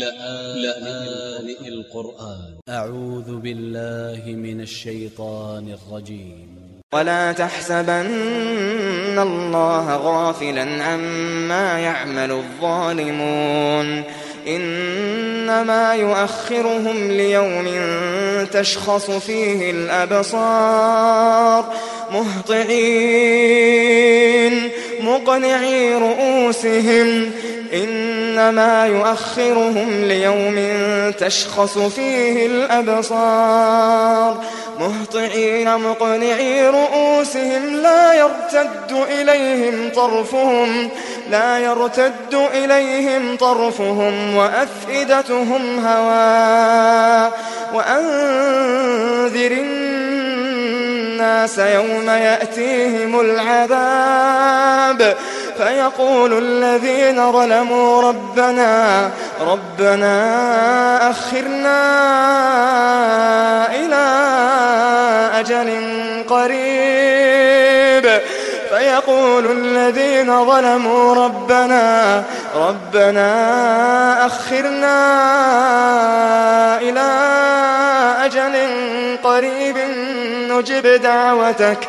لآن القرآن. أ ع و ذ ب ا ل ل ه من ا ل ش ي ط ا ن ا ل ج ي م ولا تحسبن الله غافلا عما يعمل الظالمون. إنما يؤخرهم ليوم تشخص فيه الأبصار. مهطعين مقنعي رؤوسهم. إنما يؤخرهم ليوم تشخص فيه الأبصار. مهطعين مقنعي رؤوسهم لا يرتد إليهم طرفهم لا يرتد إليهم طرفهم وأفئدتهم هواء وأنذر الناس يوم يأتيهم العذاب. فيقول الذين ظلموا ربنا ربنا أخرنا إلى أجل قريب. فيقول الذين ظلموا ربنا ربنا أخرنا إلى أجل قريب نجب دعوتك.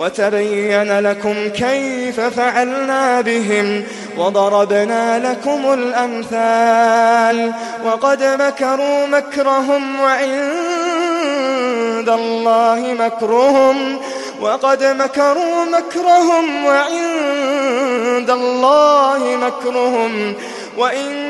وتبين لكم كيف فعلنا بهم وضربنا لكم الأمثال وقد مكروا مكرهم وعند الله مكرهم وقد مكروا مكرهم وعند الله مكرهم وإن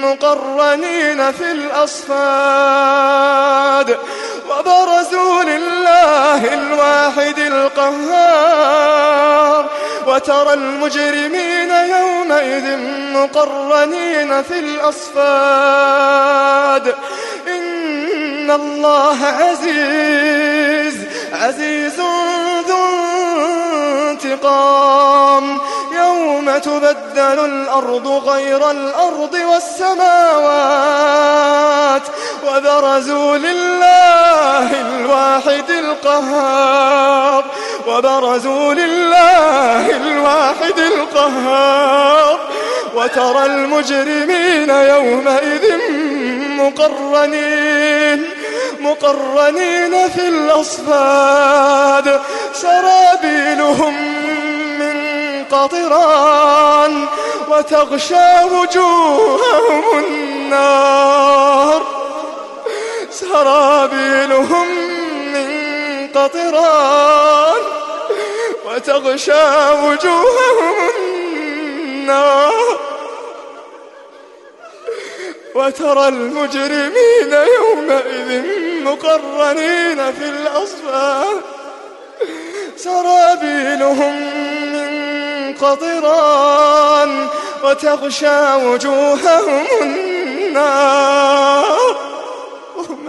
مقرنين في الأصفاد وبرزوا لله الواحد القهار وترى المجرمين يومئذ مقرنين في الأصفاد. إن الله عزيز عزيز ذو انتقام. يوم تبدل الأرض غير الأرض والسماوات وبرزوا لله الواحد القهار وبرزوا لله الواحد القهار وترى المجرمين يومئذ مقرنين مقرنين في الأصفاد سرابيلهم قطران وتغشى وجوههم النار. سرابيلهم من قطران وتغشى وجوههم النار. وترى المجرمين يومئذ مقرنين في الأصفاد. سرابيلهم من قطران وتغشى وجوههم النار اللهم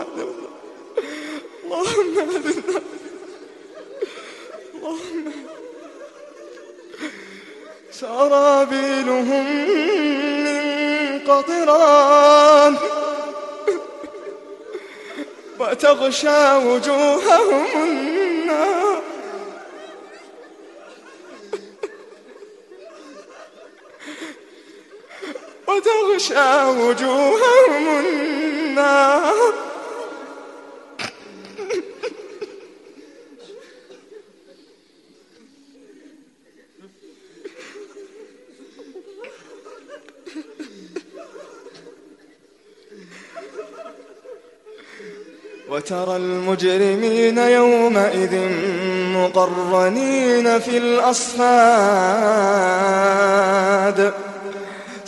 اللهم اللهم سرابيلهم من قطران وتغشى وجوههم النار وتغشى وجوههم النار. وترى المجرمين يومئذ مقرنين في الأصفاد.